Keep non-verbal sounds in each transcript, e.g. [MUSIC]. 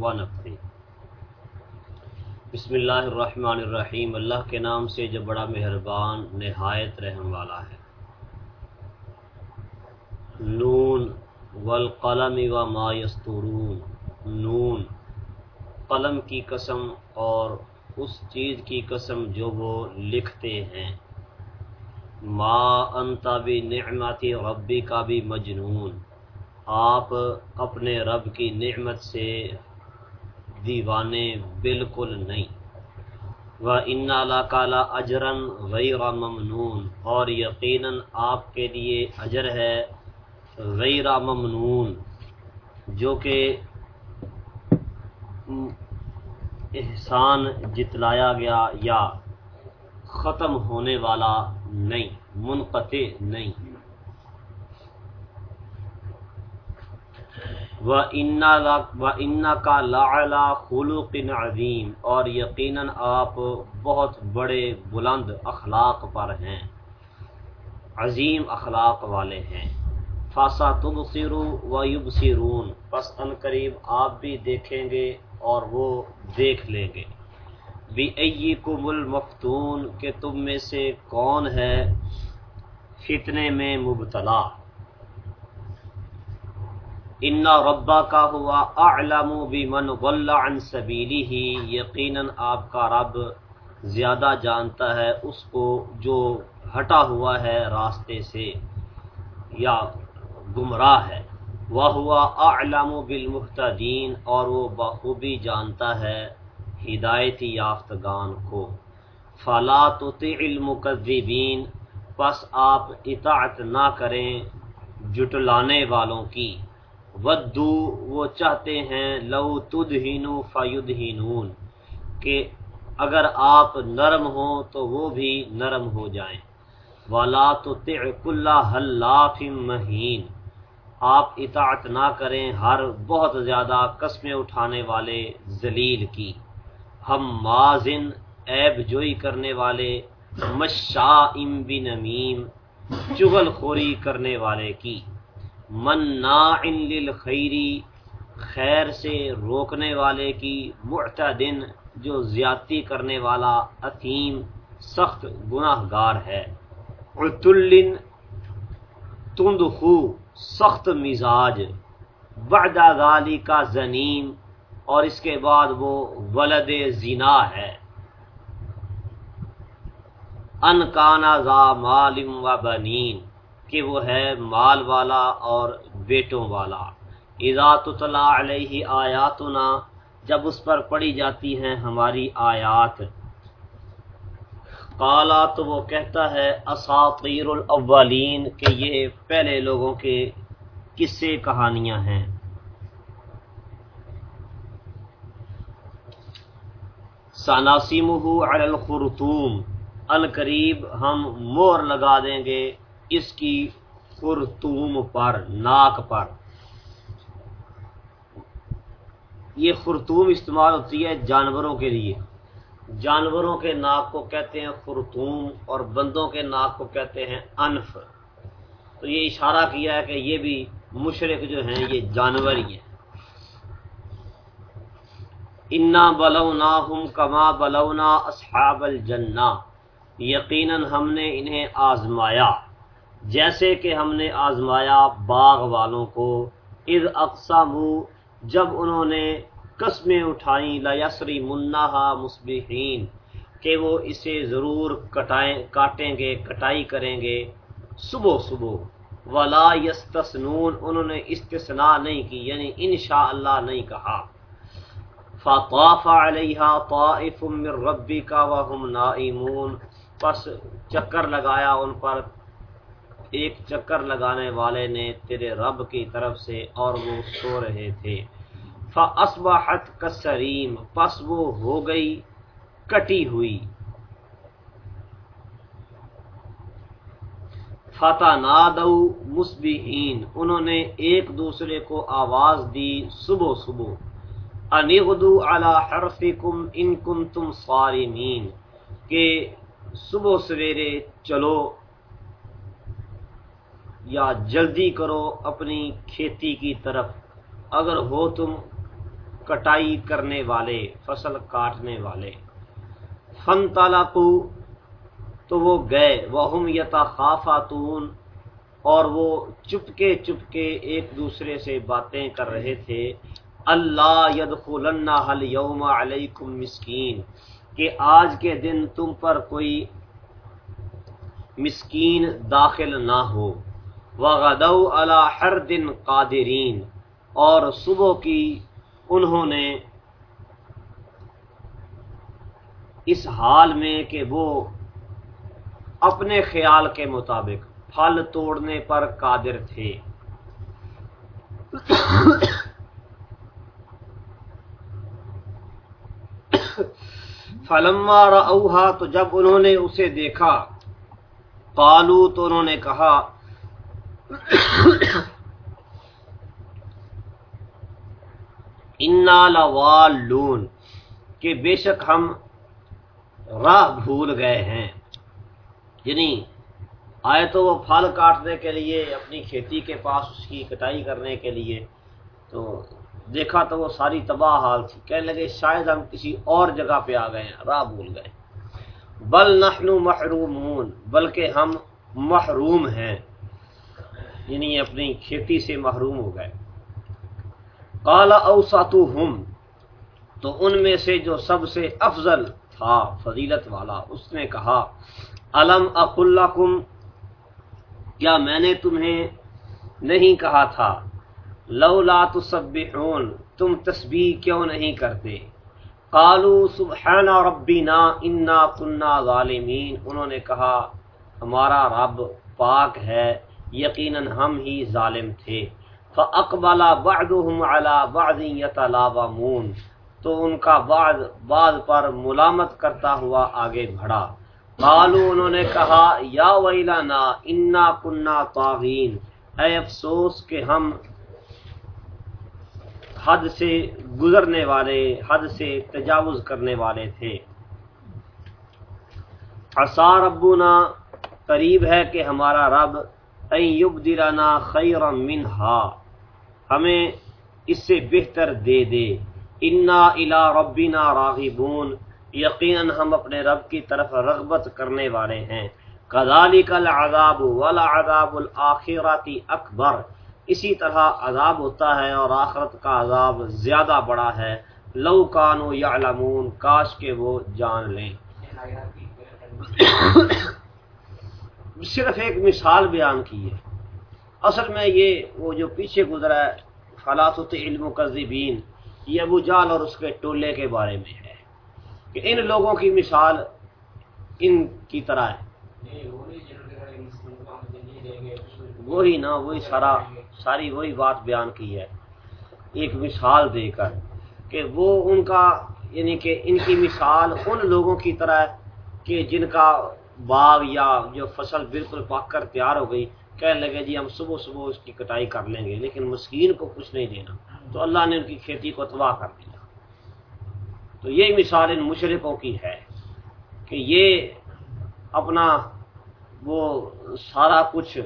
Winfrey بسم اللہ الرحمن الرحیم۔ اللہ کے نام سے جو بڑا مہربان، نہایت رحم والا ہے۔ نون والقلم و ما یستورون نون، قلم کی قسم اور اس چیز کی قسم جو وہ لکھتے ہیں۔ ما انتا بھی نعمتی ربی کا بھی مجنون آپ اپنے رب کی نعمت سے دیوانے بالکل نہیں۔ و ان کالا اجرن غیر ممنون۔ اور یقیناً آپ کے لیے اجر ہے غیر ممنون۔ جو کہ احسان جتلایا گیا یا ختم ہونے والا نہیں، منقطع نہیں۔ و ان کا لا خلوق عظیم اور یقیناً آپ بہت بڑے بلند اخلاق پر ہیں۔ عظیم اخلاق والے ہیں۔ فاسا تب سرو و یوب سرون پس ان قریب آپ بھی دیکھیں گے اور وہ دیکھ لیں گے۔ بھی کم المفتون، کہ تم میں سے کون ہے فتنے میں مبتلا۔ ان ربا کا ہوا اعلم بمن ضل عن سبیلی ہی یقیناً آپ کا رب زیادہ جانتا ہے اس کو جو ہٹا ہوا ہے راستے سے یا گمراہ ہے۔ وہ ہوا اعلم بالمحتدین اور وہ بخوبی جانتا ہے ہدایتی یافتگان کو۔ فلا تطع المکذبین پس آپ اطاعت نہ کریں جٹلانے والوں کی۔ ودو، وہ چاہتے ہیں، لو تدہینو فیدہینون، کہ اگر آپ نرم ہوں تو وہ بھی نرم ہو جائیں۔ ولا تو کلّا حلاف مہین آپ اطاعت نہ کریں ہر بہت زیادہ قسمیں اٹھانے والے ذلیل کی۔ ہم مازن عیب جوئی کرنے والے مشا ام بن امیم چغل خوری کرنے والے کی۔ مناع للخیری، خیر سے روکنے والے کی معتدن، جو زیادتی کرنے والا عتیم سخت گناہ گار ہے۔ عتلن، تندخو، سخت مزاج۔ بعد غالی کا زنیم، اور اس کے بعد وہ ولد زنا ہے۔ انکانا ذا مالم و بنین۔ کہ وہ ہے مال والا اور بیٹوں والا۔ اذا تطلع علیہ آیاتنا، جب اس پر پڑھی جاتی ہیں ہماری آیات۔ قالا، تو وہ کہتا ہے، اساطیر الاولین، کہ یہ پہلے لوگوں کے قصے کہانیاں ہیں۔ ساناسیمہ علی الخرطوم ان قریب ہم مور لگا دیں گے۔ اس کی خرطوم پر، ناک پر۔ یہ خرطوم استعمال ہوتی ہے جانوروں کے لیے۔ جانوروں کے ناک کو کہتے ہیں خرطوم اور بندوں کے ناک کو کہتے ہیں انف۔ تو یہ اشارہ کیا ہے کہ یہ بھی مشرق جو ہیں، یہ جانور ہی ہیں۔ انا بلونا ہم کما بلونا اصحاب الجنہ یقیناً ہم نے انہیں آزمایا۔ جیسے کہ ہم نے آزمایا باغ والوں کو اد اقسام جب انہوں نے قسمیں اٹھائیں لیسری منہا مصبحین، کہ وہ اسے ضرور کٹائیں، کاٹیں گے، کٹائی کریں گے۔ صبح صبح۔ ولا یستسنون انہوں نے استثناء نہیں کی یعنی انشاء اللہ نہیں کہا۔ فطاف علیہا طائف من ربک وهم نائمون۔ پس چکر لگایا ان پر ایک چکر لگانے والے نے تیرے رب کی طرف سے اور وہ سو رہے تھے۔ فاصبحت کسریم پس وہ ہو گئی، کٹی ہوئی۔ فتح نادو مسبحین انہوں نے ایک دوسرے کو آواز دی صبح صبح۔ انغدو علی حرفکم ان کنتم صارمین کہ صبح سویرے چلو۔ یا جلدی کرو اپنی کھیتی کی طرف۔ اگر ہو تم کٹائی کرنے والے، فصل کاٹنے والے۔ فن تالو تو وہ گئے۔ وہ یتا خافاتون اور وہ چپکے چپکے ایک دوسرے سے باتیں کر رہے تھے۔ اللہ ید حل یوم علیکم مسکین کہ آج کے دن تم پر کوئی مسکین داخل نہ ہو۔ وغدو علی ہر دن قادرین۔ اور صبح کی انہوں نے اس حال میں کہ وہ اپنے خیال کے مطابق پھل توڑنے پر قادر تھے۔ فلما اوہا تو جب انہوں نے اسے دیکھا قالو تو انہوں نے کہا انا لوالون کہ بے شک ہم راہ بھول گئے ہیں۔ یعنی آئے تو وہ پھل کاٹنے کے لیے، اپنی کھیتی کے پاس اس کی کٹائی کرنے کے لیے۔ تو دیکھا تو وہ ساری تباہ حال تھی۔ کہنے لگے، شاید ہم کسی اور جگہ پہ آ گئے ہیں، راہ بھول گئے۔ بل نحن محرومون، بلکہ ہم محروم ہیں۔ یعنی اپنی کھیتی سے محروم ہو گئے۔ کالا اوساتو ہم تو ان میں سے جو سب سے افضل تھا، فضیلت والا، اس نے کہا علم اق اللہ کیا میں نے تمہیں نہیں کہا تھا، لو لا تصبحون تم تسبیح کیوں نہیں کرتے؟ قالو سبحان ربنا، انا كنا ظالمین۔ انہوں نے کہا، ہمارا رب پاک ہے یقیناً ہم ہی ظالم تھے۔ فاقبل بعضهم على بعض يتلاومون۔ تو ان کا بعض بعض پر ملامت کرتا ہوا آگے بڑھا۔ قالو انہوں نے کہا، یا ویلانا انا کننا طاغین۔ اے افسوس کہ ہم حد سے گزرنے والے، حد سے تجاوز کرنے والے تھے۔ عصا ربنا، قریب ہے کہ ہمارا رب یبدلنا خیر منہا ہمیں اس سے بہتر دے دے۔ انا الا ربنا راغبون۔ یقیناً ہم اپنے رب کی طرف رغبت کرنے والے ہیں۔ کذالک العذاب والعذاب الاخرتی اکبر۔ اسی طرح عذاب ہوتا ہے اور آخرت کا عذاب زیادہ بڑا ہے۔ لو کانو یعلمون کاش کے وہ جان لیں۔ [COUGHS] [COUGHS] صرف ایک مثال بیان کی ہے۔ اصل میں یہ وہ جو پیچھے گزرا ہے فلاست علم و یہ ابو جال اور اس کے ٹولے کے بارے میں ہے۔ کہ ان لوگوں کی مثال ان کی طرح ہے۔ وہی نا، وہی سارا، ساری وہی بات بیان کی ہے۔ ایک مثال دے کر کہ وہ ان کا یعنی کہ ان کی مثال ان لوگوں کی طرح ہے کہ جن کا باغ یا جو فصل بالکل پک کر تیار ہو گئی، کہنے لگے جی ہم صبح صبح اس کی کٹائی کر لیں گے، لیکن مسکین کو کچھ نہیں دینا۔ تو اللہ نے ان کی کھیتی کو تباہ کر دیا۔ تو یہ مثال ان مشرقوں کی ہے کہ یہ اپنا وہ سارا کچھ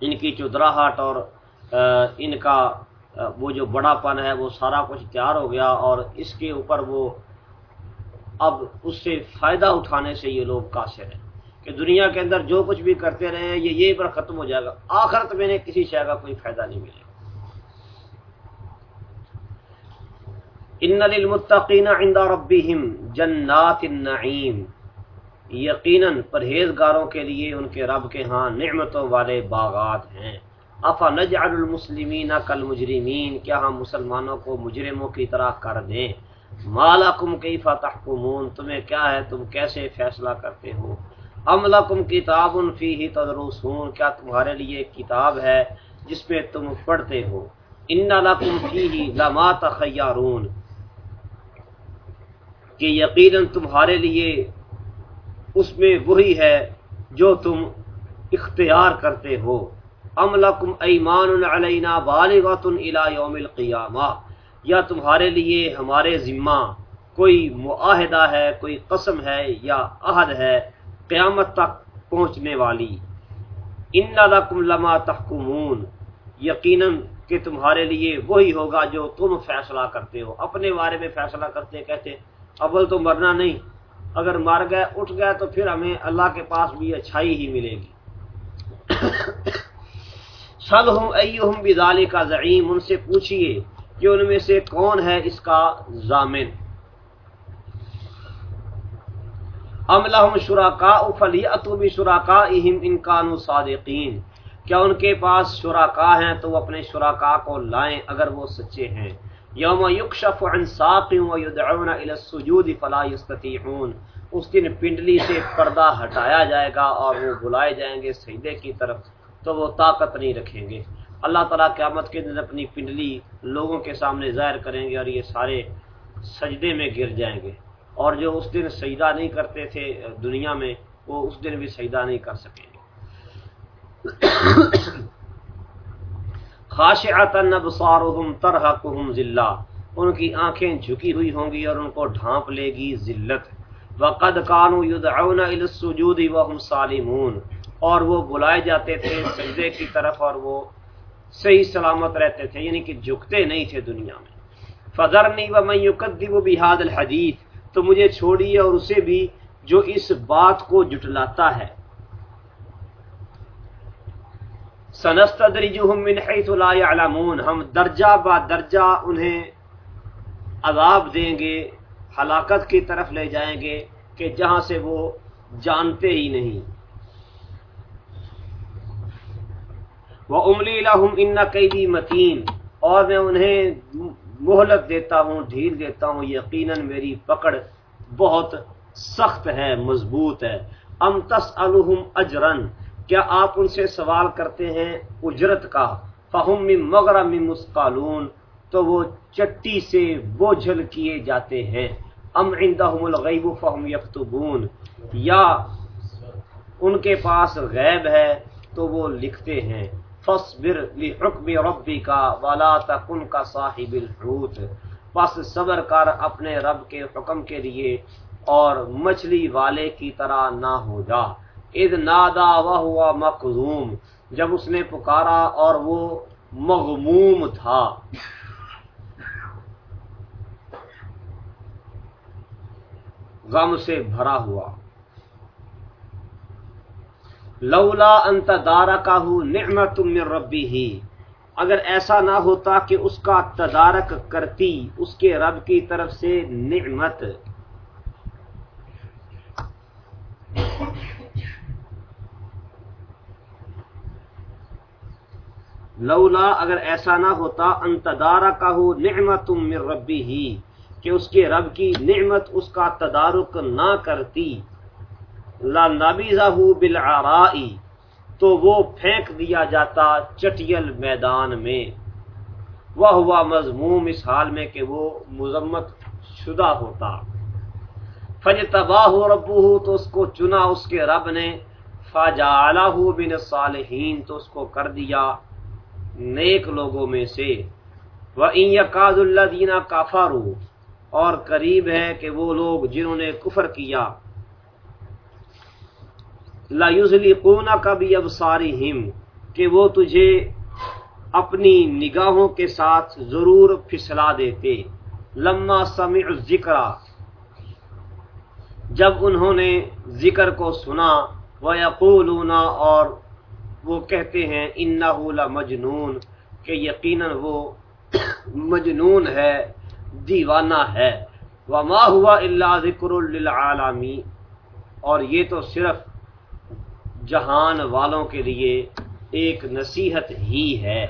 ان کی چودراہٹ اور ان کا وہ جو بڑا پن ہے، وہ سارا کچھ تیار ہو گیا اور اس کے اوپر وہ اب اس سے فائدہ اٹھانے سے یہ لوگ قاصر ہیں کہ دنیا کے اندر جو کچھ بھی کرتے رہے ہیں، یہ یہی پر ختم ہو جائے گا۔ آخرت میں نے کسی شے کا کوئی فائدہ نہیں ملے ان للمتقین عند ربهم جنات النعیم۔ یقیناً پرہیزگاروں کے لیے ان کے رب کے ہاں نعمتوں والے باغات ہیں۔ افا نجعل المسلمین کل مجرمین کیا ہم مسلمانوں کو مجرموں کی طرح کر دیں؟ مالکم کیفا تحکمون تمہیں کیا ہے؟ تم کیسے فیصلہ کرتے ہو؟ ام لکم کتاب فیہ تدرسون؟ کیا تمہارے لیے کتاب ہے جس پہ تم پڑھتے ہو؟ ان لکم فیہ لما تخیارون کہ یقیناً تمہارے لیے اس میں وہی ہے جو تم اختیار کرتے ہو۔ ام لکم ایمان علینا بالغۃ الی یوم القیامہ یا تمہارے لیے ہمارے ذمہ کوئی معاہدہ ہے، کوئی قسم ہے یا عہد ہے قیامت تک پہنچنے والی۔ ان لکم لما تحکمون یقیناً کہ تمہارے لیے وہی ہوگا جو تم فیصلہ کرتے ہو۔ اپنے بارے میں فیصلہ کرتے کہتے، اول تو مرنا نہیں۔ اگر مر گئے، اٹھ گئے تو پھر ہمیں اللہ کے پاس بھی اچھائی ہی ملے گی۔ سل ہوں ہوں بدالی کا ضعیم ان سے پوچھئے کہ ان میں سے کون ہے اس کا ضامن؟ ام لہم شرکاء فلیأتوا بشرکائہم ان کانوا صادقین۔ کیا ان کے پاس شرکاء ہیں تو وہ اپنے شرکاء کو لائیں اگر وہ سچے ہیں۔ یوم یکشف عن ساق ویدعون الى السجود فلا يستطيعون اس دن پنڈلی سے پردہ ہٹایا جائے گا اور وہ بلائے جائیں گے سجدے کی طرف، تو وہ طاقت نہیں رکھیں گے۔ اللہ تعالیٰ قیامت کے دن اپنی پنڈلی لوگوں کے سامنے ظاہر کریں گے اور یہ سارے سجدے میں گر جائیں گے۔ اور جو اس دن سجدہ نہیں کرتے تھے دنیا میں، وہ اس دن بھی سجدہ نہیں کر سکیں گے۔ خاشعتن ابصارهم ترهقهم ذلہ۔ ان کی آنکھیں جھکی ہوئی ہوں گی اور ان کو ڈھانپ لے گی ذلت۔ وقد كانوا يدعون الى السجود وهم سالمون۔ اور وہ بلائے جاتے تھے سجدے کی طرف اور وہ صحیح سلامت رہتے تھے یعنی کہ جھکتے نہیں تھے دنیا میں۔ فذرنی ومن يكذب بهذا الحديث۔ تو مجھے چھوڑیے اور اسے بھی جو اس بات کو جٹلاتا ہے۔ من حيث لا يعلمون۔ ہم درجہ با درجہ انہیں عذاب دیں گے، ہلاکت کی طرف لے جائیں گے کہ جہاں سے وہ جانتے ہی نہیں۔ وہ املی لہم ان قیدی متین اور میں انہیں مہلت دیتا ہوں، ڈھیل دیتا ہوں، یقیناً میری پکڑ بہت سخت ہے، مضبوط ہے۔ ام تس الحم اجرن کیا آپ ان سے سوال کرتے ہیں اجرت کا؟ فہم مغرا مسقالون تو وہ چٹی سے بوجھل کیے جاتے ہیں۔ ام عندهم الغیب فہم یکتبون یا ان کے پاس غیب ہے تو وہ لکھتے ہیں۔ فصبر لحکم ربی کا ولا تکن کا صاحب الحوت۔ پس صبر کر اپنے رب کے حکم کے لیے اور مچھلی والے کی طرح نہ ہو جا۔ اذ نادا وہو مقذوم جب اس نے پکارا اور وہ مغموم تھا۔ غم سے بھرا ہوا۔ لولا انت دارا کا نعمت من ربی ہی اگر ایسا نہ ہوتا کہ اس کا تدارک کرتی، اس کے رب کی طرف سے نعمت۔ لولا اگر ایسا نہ ہوتا انتدارا کا ہو نعمت من ربی ہی کہ اس کے رب کی نعمت اس کا تدارک نہ کرتی۔ لا نبیزہ بالعرائی، تو وہ پھینک دیا جاتا چٹیل میدان میں۔ وہ ہوا مضموم اس حال میں کہ وہ مذمت شدہ ہوتا۔ فج تباہ ہو ربو ہو تو اس کو چنا اس کے رب نے۔ فاجا بن صالحین تو اس کو کر دیا نیک لوگوں میں سے۔ وہ یقاض اللہ دینا کافارو اور قریب ہے کہ وہ لوگ جنہوں نے کفر کیا۔ لا یوزلیقونا کا بھی اب ساری ہم کہ وہ تجھے اپنی نگاہوں کے ساتھ ضرور پھسلا دیتے۔ لما سمع ذکر جب انہوں نے ذکر کو سنا وہ یقولونا اور وہ کہتے ہیں انہ جہان والوں کے لیے ایک نصیحت ہی ہے۔